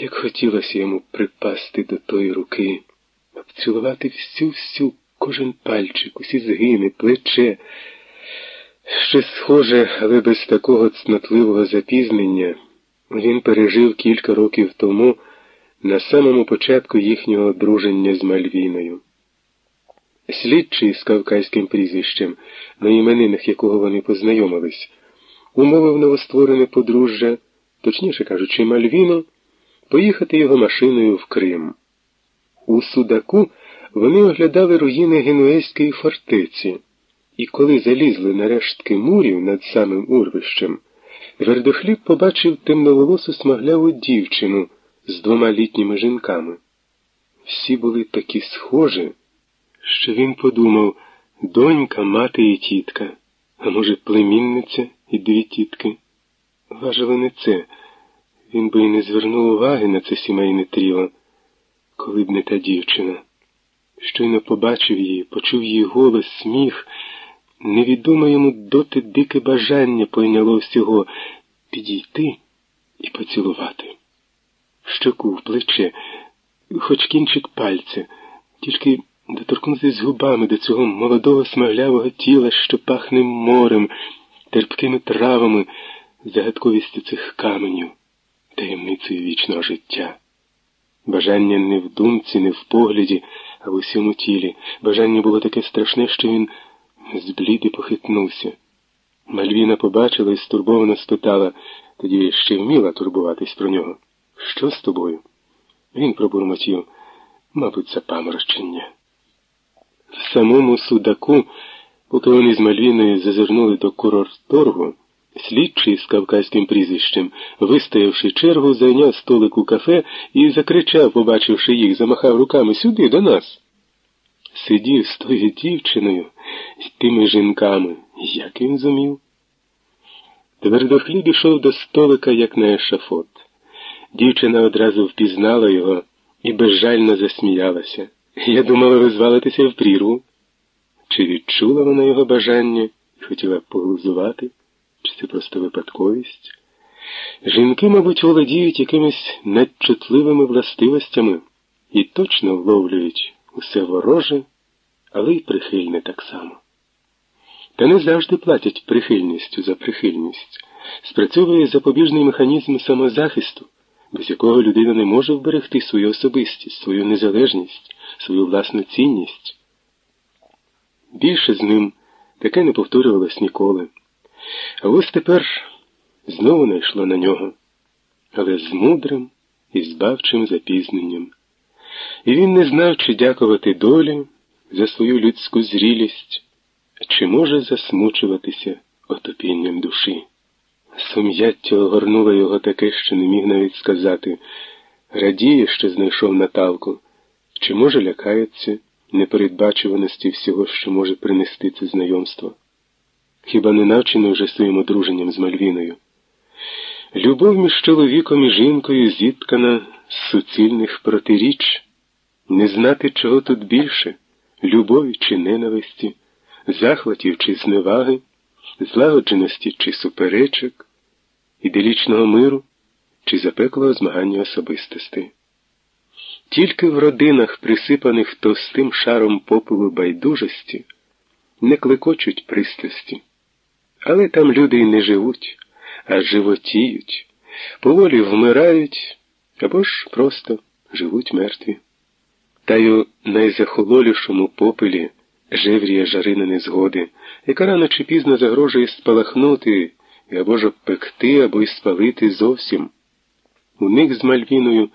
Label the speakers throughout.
Speaker 1: Як хотілося йому припасти до тої руки, обцілувати всю-всю кожен пальчик, усі згини, плече. Щось схоже, але без такого цнотливого запізнення він пережив кілька років тому на самому початку їхнього одруження з Мальвіною. Слідчий з кавказьким прізвищем, на іменинах якого вони познайомились, умовив новостворене подружжя, точніше кажучи, Мальвіну, поїхати його машиною в Крим. У Судаку вони оглядали руїни Генуезької фортеці, і коли залізли на рештки мурів над самим урвищем, Вердохліб побачив темноволосу смагляву дівчину з двома літніми жінками. Всі були такі схожі, що він подумав донька, мати і тітка, а може, племінниця і дві тітки. Важили не це. Він би й не звернув уваги на це сімейне тріло, коли б не та дівчина. Щойно побачив її, почув її голос, сміх. Невідоме йому доти дике бажання пойняло всього підійти і поцілувати. Щоку плече, хоч кінчик пальця, тільки доторкнутися губами до цього молодого смаглявого тіла, що пахне морем, терпкими травами, загадковістю цих каменів, таємницею вічного життя. Бажання не в думці, не в погляді, а в усьому тілі. Бажання було таке страшне, що він зблід і похитнувся. Мальвіна побачила і стурбовано спитала, тоді ще вміла турбуватись про нього. Що з тобою? Він пробурмотів, мабуть, запаморочення. В самому судаку, поки вони з Мальвіною зазирнули до курорторгу, слідчий з кавказьким прізвищем, вистоявши чергу, зайняв столик у кафе і закричав, побачивши їх, замахав руками сюди, до нас. Сидів з тою дівчиною і тими жінками, як він зумів. Твердохліб ішов до столика, як на ешафот. Дівчина одразу впізнала його і безжально засміялася. Я думала, ви звалитеся в прірву. Чи відчула вона його бажання хотіла поглузувати, чи це просто випадковість? Жінки, мабуть, володіють якимись надчутливими властивостями і точно вловлюють усе вороже, але й прихильне так само. Та не завжди платять прихильністю за прихильність. Спрацьовує запобіжний механізм самозахисту, без якого людина не може вберегти свою особистість, свою незалежність, свою власну цінність. Більше з ним таке не повторювалось ніколи. А ось тепер знову найшло на нього, але з мудрим і збавчим запізненням. І він не знав, чи дякувати долі за свою людську зрілість, чи може засмучуватися отопінням душі. Сум'яття огорнуло його таке, що не міг навіть сказати радіє, що знайшов Наталку, чи може лякається непередбачуваності всього, що може принести це знайомство. Хіба не навчено вже своїм одруженням з Мальвіною? Любов між чоловіком і жінкою зіткана з суцільних протиріч, не знати, чого тут більше любові чи ненависті, захватів чи зневаги, злагодженості чи суперечок, іделічного миру чи запеклого змагання особистостей. Тільки в родинах, присипаних товстим шаром попелу байдужості, не клекочуть пристрасті, але там люди й не живуть, а животіють, поволі вмирають або ж просто живуть мертві. Та й у найзахололішому попелі жевріє жарина незгоди, яка рано чи пізно загрожує спалахнути або ж обпекти, або й спалити зовсім. У них з Мальвіною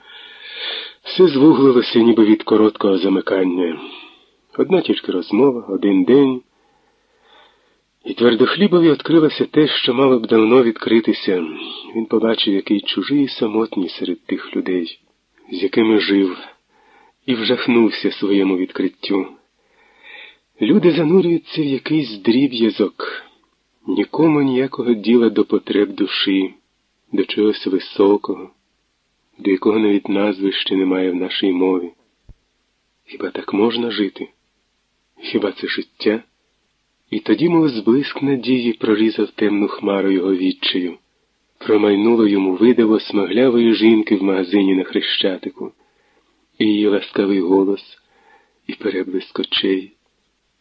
Speaker 1: все звуглилося ніби від короткого замикання. Одна тільки розмова, один день. Твердохлібові відкрилося те, що мало б давно відкритися. Він побачив, який чужий і самотній серед тих людей, з якими жив, і вжахнувся своєму відкриттю. Люди занурюються в якийсь дріб'язок, нікому ніякого діла до потреб душі, до чогось високого, до якого навіть назви ще немає в нашій мові. Хіба так можна жити? Хіба це життя? І тоді, мов зблиск надії, прорізав темну хмару його відчаю. промайнуло йому видиво смаглявої жінки в магазині на Хрещатику, і її ласкавий голос, і переблиск очей,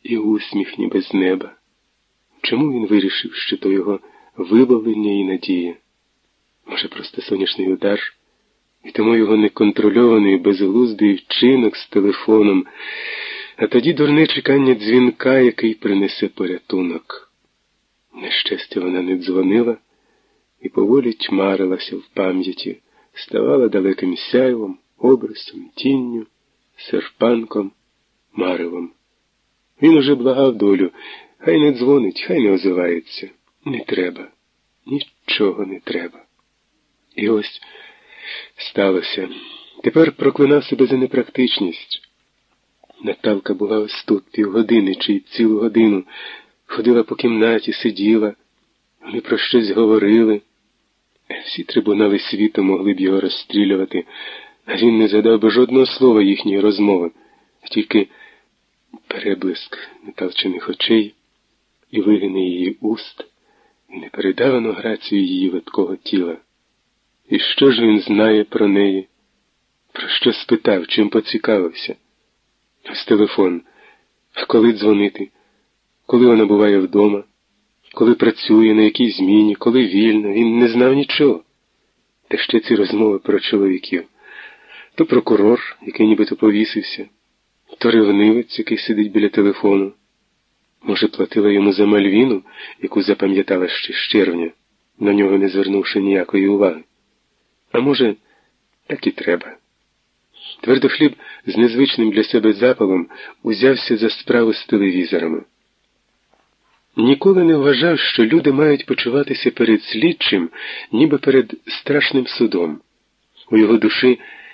Speaker 1: і усміх ніби з неба. Чому він вирішив, що то його вибавлення і надія? Може, просто сонячний удар, і тому його неконтрольований безглуздий вчинок з телефоном, а тоді дурне чекання дзвінка, який принесе порятунок. Нещастя, вона не дзвонила і поволі тьмарилася в пам'яті, ставала далеким сяйвом, образом, тінню, серпанком, маревом. Він уже благав долю, хай не дзвонить, хай не озивається. Не треба, нічого не треба. І ось сталося. Тепер проклинав себе за непрактичність. Наталка була ось тут півгодини чи цілу годину, ходила по кімнаті, сиділа, вони про щось говорили. Всі трибунали світу могли б його розстрілювати, а він не задав би жодного слова їхньої розмови, тільки переблиск наталчених очей і вигини її уст, і непередавану грацію її видкого тіла. І що ж він знає про неї? Про що спитав, чим поцікавився? Ось телефон. Коли дзвонити? Коли вона буває вдома? Коли працює, на якій зміні, коли вільно, він не знав нічого. Та ще ці розмови про чоловіків. То прокурор, який нібито повісився, то ревнивець, який сидить біля телефону. Може, платила йому за мальвіну, яку запам'ятала ще з червня, на нього не звернувши ніякої уваги. А може, так і треба. Твердохліб з незвичним для себе запалом узявся за справу з телевізорами. Ніколи не вважав, що люди мають почуватися перед слідчим, ніби перед страшним судом. У його душі